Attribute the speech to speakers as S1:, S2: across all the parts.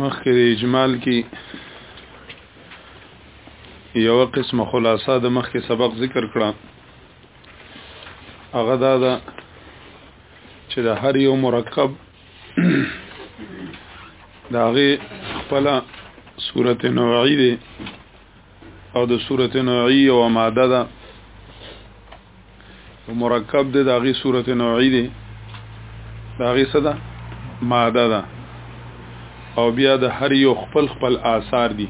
S1: مخکې د اجمال کې یو قسم خلاصه د مخکې سبق ذکر کړه هغه دا ده چې د هر یو مرکب دا غي خپل صورت نوعی دی او د صورت نوعی او ماده ده مرکب ده د هغې صورت نوعی ده د هغې څه ده ماده ده او بیا د هر یو خپل خپل آثار دي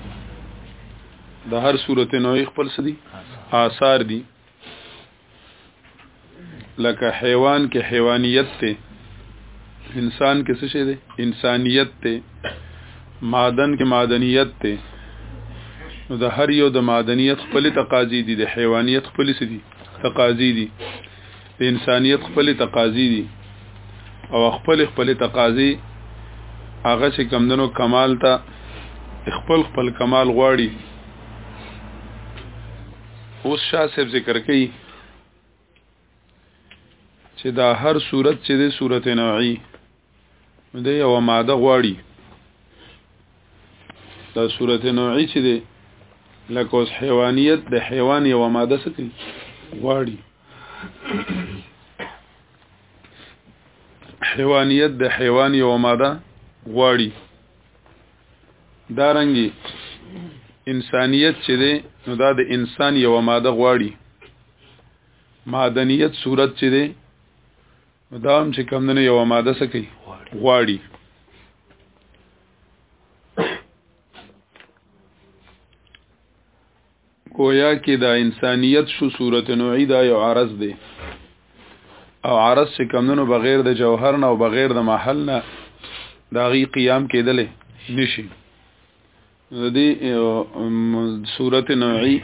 S1: د هر صورت نوعی خپل څه دي آثار دي لکه حیوان کې حیوانیت ته انسان کې څه شي دی انسانیت ته معدن کې معدنیت ته نو د هر یو د معدنیت خپل تقاضي دي د حیوانیت خپل څه دي تقاضي دي د انسانیت خپل تقاضي دي او خپل خپل تقاضي هغه چې کمندنو کمال ته خپل خپل کمال غواړي اوس شاه صاحب ذکر کوي چې دا هر صورت چې د صورت نوعي نو د یو ماده غواړي دا صورت نوعي چې دی لکه اوس حیوانیت د حیوان یو ماده څه کوي غواړي حیوانیت د حیوان یو ماده غواړي دارنګي انسانیت چې دی نو دا د انسان یو ماده غواړي معدنیت صورت چې دی نو دا هم چې کم نه یو ماده څه کوي غواړي گویا کې دا انسانیت شو صورت نوعی دا یو عرض دی او عرض چې کمونو بغیر د جوهر نه او بغیر د محل نه دا غي قیام کېدلې نشي د دې صورت نوعی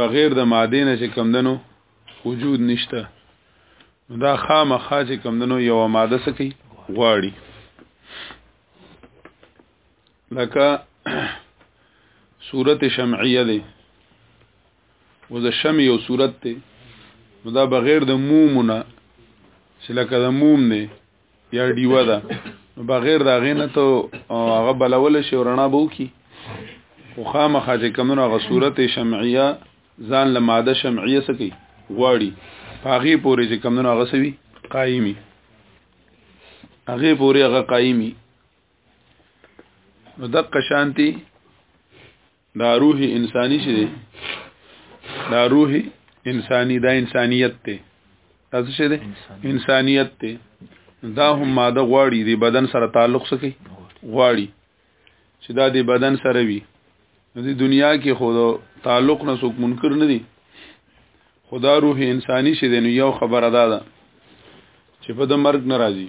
S1: بغیر د ماده نه چې کمدنو وجود نشته دا خامخا چې کمدنو یو ماده سکی غواړي لکه صورت شمعیه دی و د شمع یو صورت دی نو دا بغیر د مومونه چې لکه د موم دی یا ډیوه ده نو بغیر د هغې نه ته هغه بلولی شي رڼا به وکړي خو خامخا چې کمونه هغه صورت شمعیه ځان له ماده شمعیه څه کوي غواړي په هغې پورې چې کمونه هغه څه وي قایمي هغې پورې هغه قایمي نو دقه شانتی دا روح انسانی شي دا روح انسانی دا انسانیت ته تاسو شه ده انسانیت ته دا هم ماده غواړي د بدن سره تعلق سکی غواړي چې دا د بدن سره وي د دنیا کې خو تعلق نه څوک منکر نه دي خدا روح انساني شه ده نو یو خبره ده چې په د مرګ ناراضي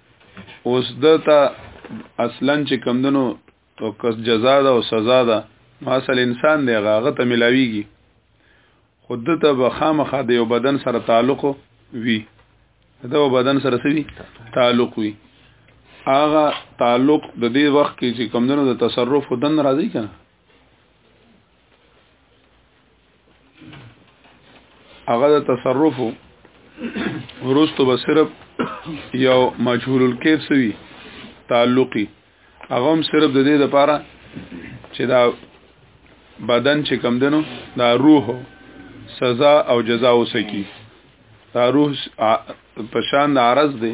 S1: اوس دته اصلا چې کمدنو او کس جزا ده او سزا ده نو اصل انسان دی هغه ته ملاویږي خود ته به خامخا د یو بدن سره تعلق وي دا بدن سره سوي تعلق وي هغه تعلق د دې وخت کې چې کمدنو د تصرف دن راځي کنه هغه د تصرف ورستو به صرف یو مجهول الکیف سوی تعلقي هغه هم صرف د دې لپاره چې دا بدن چې کم دنو دا روح سزا او جزا وسکی دا روح پشان د عرض دی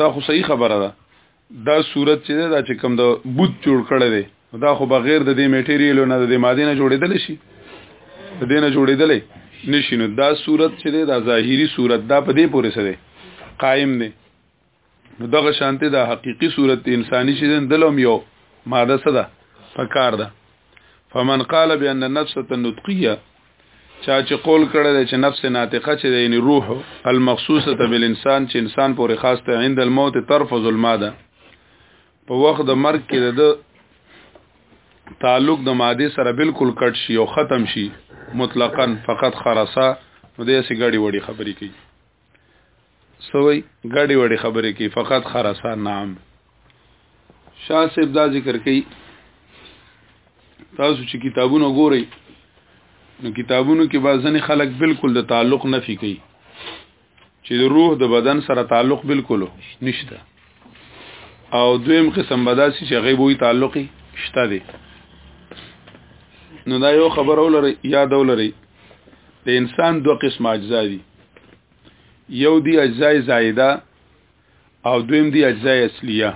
S1: دا خو صحیح خبره ده دا صورت چې دا چې کوم د بوت جوړ کړی دی دا خو بغیر د دې میټیریل نه د دې ماده نه جوړېدل شي د دې نه جوړېدل نشي نو دا صورت چې دا ظاهری صورت دا په دې پورې سره قائم دی نو دغه شانته د حقيقي صورت انساني چې دلوم یو ماده سره پکار ده فمن قال بان النفس النطقيه چا چې قول کړی دی چې نفس ناطقه چې دی یعنی روح المخصوصه بالانسان چې انسان پورې خاص ته عند الموت ترفض الماده په وخت د مرګ کې د تعلق د ماده سره بالکل کټ شي او ختم شي مطلقاً فقط خرسه نو دې سي غړي وړي خبرې کوي سوي ګاډي وړي خبرې کوي فقط خرسان نام شاه صاحب دا ذکر کوي تاسو چې کتابونه ګورئ نو کتابونو کې بعض ځنې خلک بالکل د تعلق نفي کوي چې د روح د بدن سره تعلق بالکل نشته او دویم قسم بداسي چې غیبوي تعلقي شته دي نو دا یو خبر اولري یاد اولري د انسان دوه قسم اجزا دي یو دی اجزاء زائده او دویم دی اجزاء اصلیه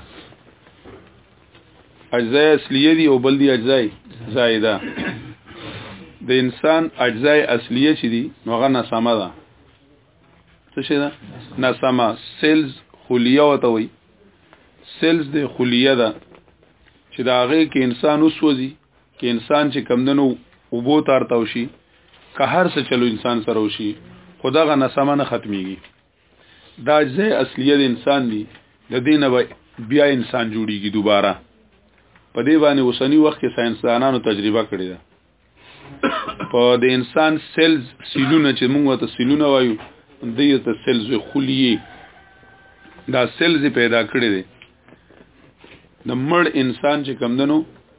S1: اجزاء اصلیه دی او بل دی اجزاء زائده د انسان اجزاء اصلیه چې دي نو هغه نسمه ده څه شي ده نسمه سیلز خلیه وته وي سیلز د خلیه ده چې دا هغه کې انسان وسوځي کې انسان چې کمدنو وبو تارتاو شي که هر څه چلو انسان سره وشي خدغه نسمه نه ختميږي دا ځای اصلي د انسان دی د دین بیا انسان جوړیږي دوباره په دې باندې اوسنی وخت کې ساينسدانانو تجربه کړې ده په د انسان سیلز سیلونه چې موږ ته سیلونه وایو دې ته سیلز خلیه دا سیلز پیدا کړې دي د مړ انسان چې کمدنو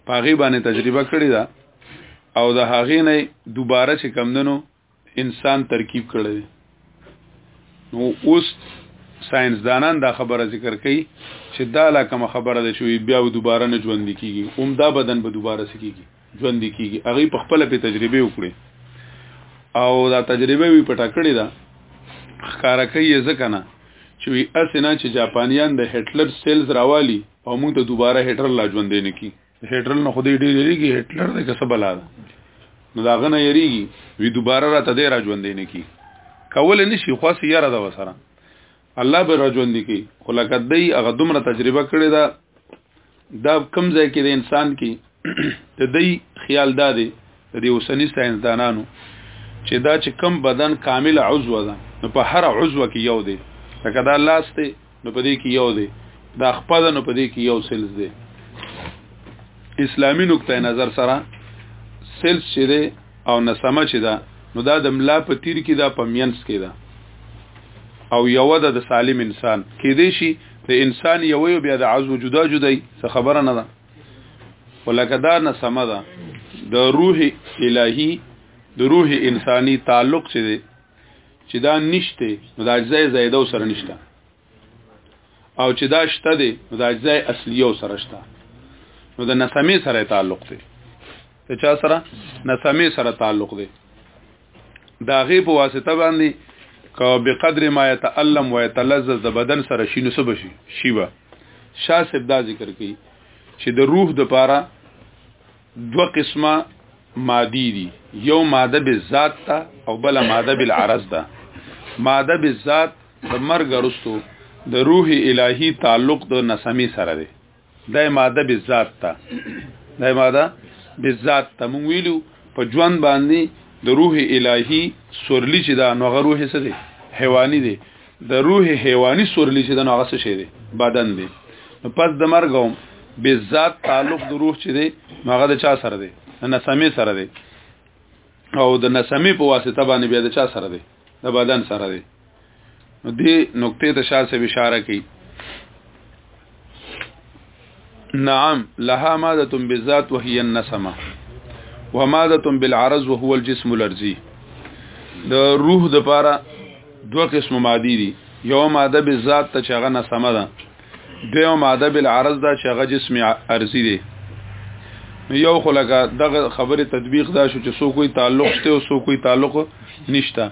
S1: پاغي باندې تجربه کړی دا او د هغې نه دوباره چې کمدنو انسان ترکیب کړی دی نو اوس ساينسدانان دا خبره ذکر کوي چې دا لا کوم خبره ده چې بیا دوباره نه ژوند کیږي اوم دا بدن به دوباره سکیږي ژوند کیږي هغه په خپل په تجربه وکړي او دا تجربه وی پټه کړی دا خکارا کوي ځکه نه چې وی اسنه چې جاپانیان د هټلر سیلز راوالي او موږ ته دوباره هټلر لا ژوندې نه کی هټلر نه خدای ډیر لريږي هټلر د کسب لا نو دا غنه یریږي وی دوباره را ته دی را ژوندې نه کی کول نشي خاص یاره دا وسره الله به راجوندي کی خو لکه دی هغه دومره تجربه کړی دا دا کم ځای کې د انسان کې د دی خیال دا دی د دې اوسنی ساينسدانانو چې دا چې کم بدن کامل عضو ده نو په هر عضو کې یو دی لکه دا لاس دی نو په دې کې یو دی دا خپل نو په دې کې یو سلز دی اسلامی نقطه نظر سره سلز چې دی او نسمه چې ده نو دا د ملا په تیر کې دا په مینس کې ده او یو ده د سالم انسان کې دی شي د انسان یو یو بیا د عزو جدا جدای څه خبره نه ده ولکه دا نه سم ده د روح الهی د روح انساني تعلق چې دی چې دا نشته نو د اجزای زیاده سره نشته او چې دا شته دی نو د اجزاء اصلیو سره شته نو د نسمه سره تعلق دی ته چا سره نسمه سره تعلق دی دا غي په واسطه باندې کو بقدر ما يتألم ويتلذذ د بدن سره شي نو سبشي شیبا شاه صاحب دا ذکر کوي چې د روح د پاره دو قسمه مادي دي یو ماده بالذات ته او بل ماده بالعرض ده ماده بالذات د مرګ رستو د روح الهی تعلق د نسمی سره دی د ماده بالذات ته د ماده بالذات ته مونږ ویلو په ژوند باندې د روح الهی سورلی چې دا نوغه روح څه دی حیواني دی د روح حیواني سورلی چې دا نوغه څه شی دی بدن دی نو پس د مرګ هم بالذات تعلق د روح چې دی هغه د چا سره دی د نسمی سره دی او د نسمی په واسطه باندې بیا د چا سره دی د بدن سره دی دې نقطې ته شاسه اشاره کوي نعم لها ماده بالذات وهي النسمه وماده بالعرض وهو الجسم الارضي د روح د پاره دوه قسم مادي دي یو ماده بالذات ته چغه نسمه ده دیو ماده بالعرض دا چغه جسم ارضي دي یو خلګه دغه خبره تطبیق دا شو چې سو کوئی تعلق شته او سو کوئی تعلق نشته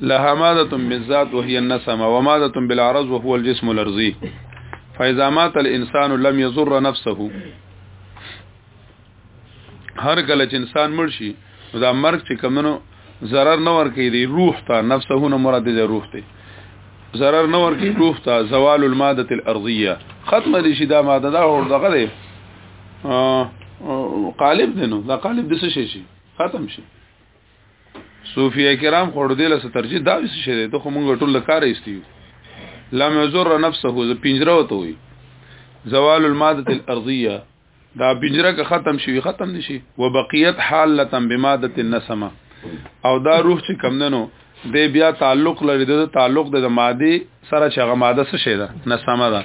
S1: لها ماده بالذات وهي النسمه وماده بالعرض وهو الجسم الارضي فاذا مات الانسان لم يضر نفسه هر کله چې انسان مړ شي دا مرګ چې کمنو zarar نه ور کوي دی روح ته نفسه نه مراد دی روح ته zarar نه ور کوي روح ته زوال الماده الارضيه ختمه دي شي دا ماده دا اور دغه دی قالب دینو دا قالب د څه شي ختم شي صوفیه کرام خو دې له ترجیح دا وسه شه ته خو مونږ ټول کار ایستیو لم یزر نفسه ز پنجره وته وي زوال الماده الارضيه دا پنجره که ختم شي ختم نشي وبقيت حاله بماده النسمه او دا روح چې کم دنو د بیا تعلق لري د تعلق د ماده سره چې هغه ماده څه شي ده نسمه ده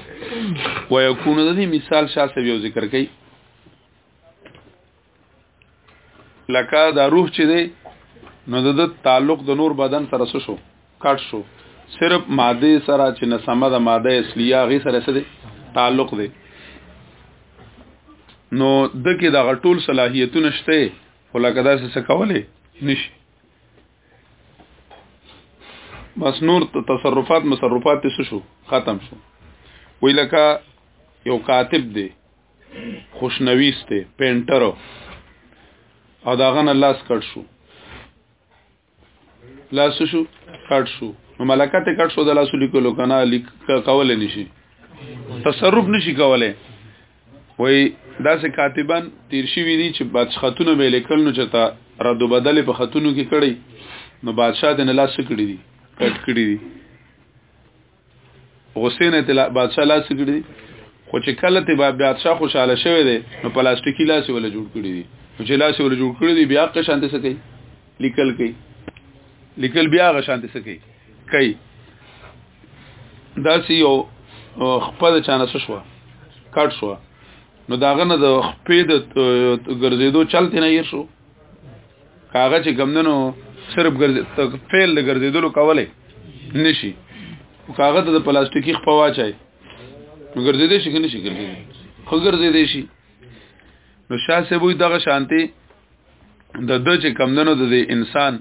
S1: ويكون د مثال شاسه یو ذکر کوي لکه دا روح چې دی نو د تعلق د نور بدن سره شو کټ شو صرف ماده سره چې نسمه د ماده اصليه غي سره سره تعلق دی نو د کې د غټول صلاحیتونه شته ولکه دا څه کولې نشي بس نور تصرفات مصرفات څه شو ختم شو وی لکه یو کاتب دی خوشنویس ته پینټر او داغه نه لاس کټ شو لاس شو کټ شو نو ملکات کټ شو د لاس لیکلو کنه لیک کول نشي تصرف نشي کولای وای دا سه کاتبان تیر شي وی دي چې بادشاہ خاتون به لیکل نو چتا رد و بدل په خاتونو کې کړي نو بادشاہ د نه لاس کړی دي کټ کړی دي غصې نه تل بادشاہ لاس کړی دی خو چې کله ته بادشاہ خوشاله شوی دی نو پلاستیکی لاس ول جوړ کړی دی نو چې لاس ول جوړ کړی دی بیا که شانته سکی لیکل کوي لیکل بیا غ شانته سکی کوي دا سی یو خپل چانه شو کټ شو نو داغه نه د خپې د ګرځېدو چلته نه یې شو کاغه چې کمندنو صرف ګرځ فعل ګرځیدلو کولای نشي کاغه ته د پلاستیکي خپوا چای ګرځیدې شي کنه شي ګرځیدې خو ګرځیدې شي نو شاسه وي دغه شانتي د د چې کمندنو د انسان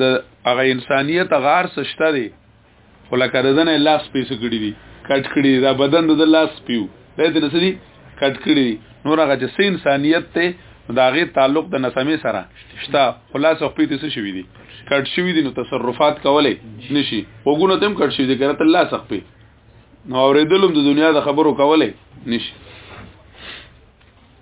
S1: د هغه انسانيت غار سشته دی ولکه ددن لاس پیسو کړی دی کټ کړی دا بدن د لاس پیو دا د نسلی کټ کړی نور هغه چې سین انسانیت ته دا غي تعلق د نسمه سره شته خلاص خپې ته څه شوی دی کټ شوی دی نو تصرفات کولای نشي وګونه تم کټ شوی دی کړه ته لاس خپې نو اوریدلم د دنیا د خبرو کولای نشي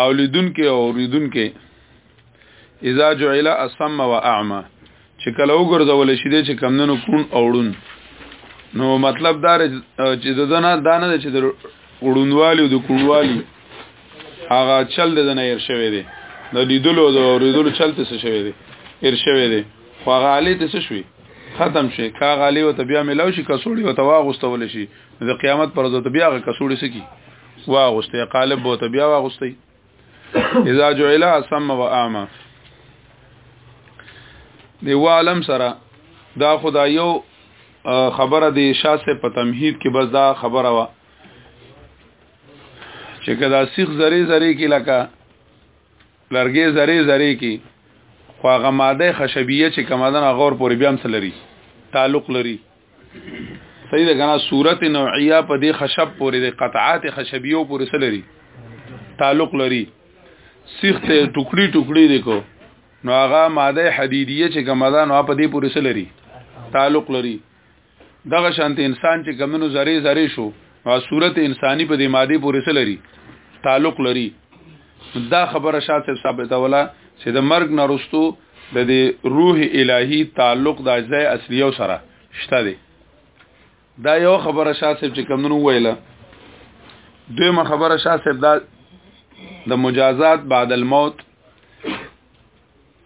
S1: او لیدونکې او اوریدونکې اذا جعل اسم و اعمى چې کله وګرځول شي چې کمندونو کون اوړون نو مطلب دا چې د دنه دانه چې د وړونوالي او د کونوالي هغه چل د نه ير شوی دی د لیدلو او د اوریدلو چل ته څه شوی دی ير شوی دی خو هغه علي ته څه شوی ختم شي کا غالي او بیا ملاو شي کسوړي او تواغستول شي د قیامت پر ورځ بیا غ کسوړي سکی واغسته قالب بوته بیا واغسته اذا جعل اسم و اعما دی عالم سره دا خدایو خبره دی شاسه په تمهید کې بس دا خبره وا چې کدا سیخ زری زری کې لکه لرګې زری زری کې خو هغه ماده خشبیه چې کمادن غور پورې بیا هم سلري تعلق لري صحیح ده کنه صورت نوعیه په دې خشب پورې د قطعات خشبیو پورې سلري تعلق لري سیخ ته ټوکړي ټوکړي دیکو نو هغه ماده حدیدیه چې کومه ده نو په دې پورې سلري تعلق لري دغه شانت انسان چې کمنو زری زری شو نو صورت انساني په دې ماده پورې سلري تعلق لري دا خبره شاته ثابته ولا چې د مرګ نرستو د دې روح الهي تعلق د اجزاء اصليو سره شته دی دا یو خبره شاسب چې کمونو ویله دویمه خبره شاسب دا د مجازات بعد الموت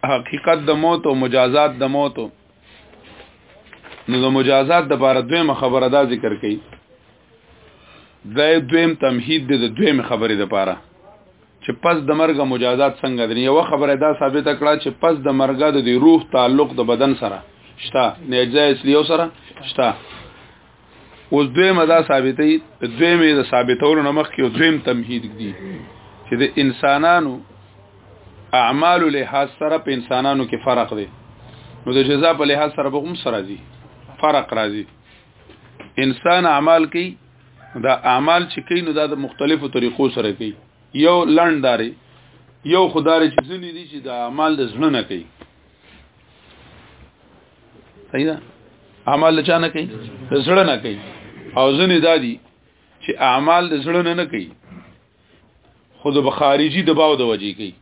S1: حقیقت د موت او مجازات د موت نو د مجازات د بار دویمه خبره دا ذکر کړي دا دویم تمهید دی د دویم خبرې لپاره چې پس د مرګ مجازات څنګه دي یو خبره دا ثابت کړه چې پس د مرګ د روح تعلق د بدن سره شته نه اجزا اصلي سره شته اوس دوی مدا ثابتې دوی مې د ثابتولو نمخ کې دویم تمهید دي چې د انسانانو اعمال له حاصل سره په انسانانو کې فرق دی نو د جزاء په لحاظ سره به هم سره دي فرق راځي انسان اعمال کوي دا اعمال چې کوي نو دا د مختلفو طریقو سره کوي یو لنداري یو خدای چې ځنې دي چې دا اعمال د زړه نه کوي صحیح ده اعمال چا نه کوي د زړه نه کوي او ځنې دادي چې اعمال د زړه نه نه کوي خود به خارجي دباو د وجې کوي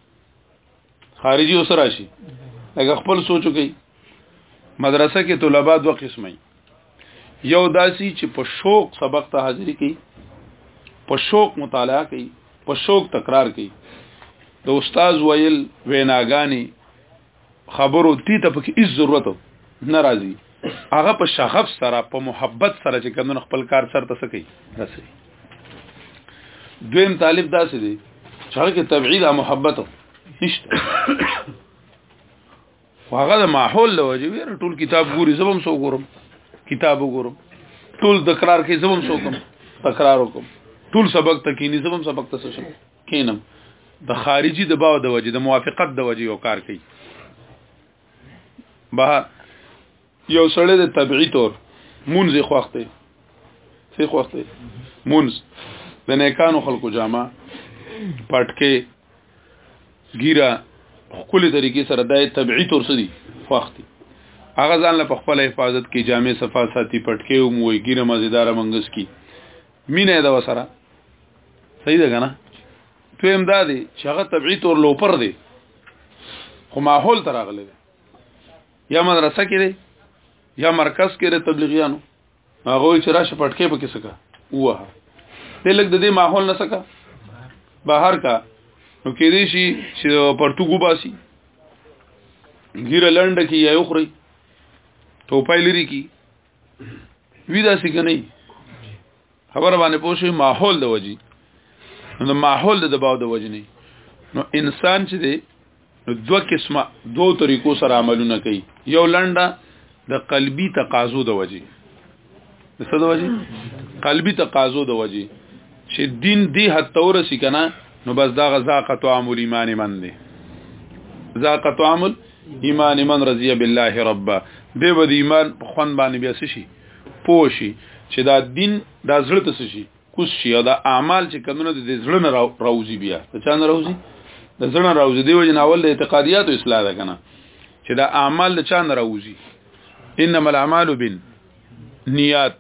S1: خارجي اوس راشي لکه خپل سوچو کوي مدرسه کې طلبه دوه قسمه یو داسي چې په شوق سبق ته حاضری کوي په شوق مطالعه کوي په شوق تکرار کوي د استاد ویل ویناګانی خبرو تی ته پکې هیڅ ضرورت ناراضي هغه په شغف سره په محبت سره چې کمن خپل کار سره ته سکی رسي دویم طالب داسې دی چې هغه کې تبعید او محبت نشته هغه د ماحول له وجې ویر ټول کتاب ګوري زبم سو ګورم کتاب ګورم ټول تکرار کې زبم سو کوم تکرار وکم ټول سبق ته کینی زبم سبق ته شم کینم د خارجي دباو د وجې د موافقت د وجې یو کار کوي بهر یو سړی د طبيعي تور مونږ یې خوښته سی خوښته مونږ د نیکانو خلکو جامه پټکي ګیره خپل طریقې سره د طبيعي تور سدي خوښتي هغه ځان له خپل حفاظت کې جامع صفا ساتي پټکي او موي ګیره مزیدار منګس کی مینه دا وسره صحیح ده کنه دویم دا دی چې هغه طبيعي تور لوپر دی خو ماحول تر اغله یا مدرسه کې دی یا مرکز کې دی تبلیغیانو هغه چې راشه پټکې پکې سکا وه دې لګ د دې ماحول نه سکا بهر کا نو کې دې شي چې پرتګو باسي ګیره لنډ کې یا یو خوري ټوپای لري کې وی دا څنګه نه خبر باندې پوښي ماحول د وجي نو ماحول د دباو د وجي نه نو انسان چې دی نو دوه قسمه دوه طریقو سره عملونه کوي یو لنډه د قلبي تقاضو د وجي څه د وجي قلبي تقاضو د وجي چې دین دی حتی ورسی کنه نو بس دا غزا قطو عمل ایمان من دی ذاقت عمل ایمان ایمان رضی بالله رب به به ایمان خوان باندې بیا شي پوشي چې دا دین دا زړه ته شي کوس شي دا اعمال چې کمونه د زړه نه راوځي بیا ته چا نه راوځي د زړه نه راوځي دی وجه ناول د اعتقادیات اصلاح ده کنه چې دا اعمال د چا نه راوځي انما الاعمال بن نیات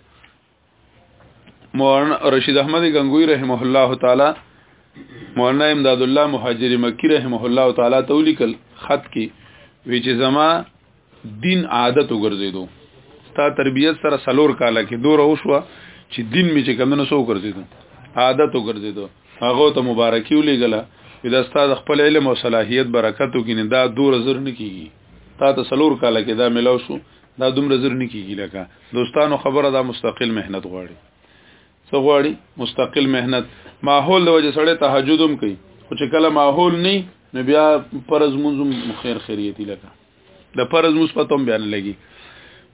S1: مولانا رشید احمد غنگوی رحمه الله تعالی مولانا امداد الله مهاجر مکی رحمه الله تعالی تولیکل خط کې وی چې زما دین عادت وګرځیدو ستا تربیت سره سلور کاله کې دوره وشو چې دین می چې کمنو سو وګرځیدو عادت وګرځیدو هغه ته مبارکي ولېګله دا استاد خپل علم او صلاحیت برکتو کې نه دا دور زر نه کیږي تا ته سلور کاله کې دا ملاو شو دا دومره زر نه کیږي لکه دوستانو خبره دا مستقل مهنت غواړي څه غواړي مستقل مهنت ماحول د وجه سره تهجد هم کوي خو چې کله ماحول نه نو بیا فرض منظم خیر خیریتی لکه د فرض مثبتوم بیان لګي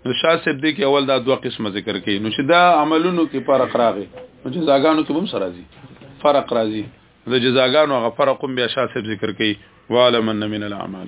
S1: نو شاه صاحب دې کې اول دا دوه قسمه ذکر کړي نو چې دا عملونو کې فرق راغی نو چې زاګانو کې هم سره راځي فرق راځي نو د جزاګانو هغه فرق هم بیا شاه صاحب ذکر کوي وعلم ان من الاعمال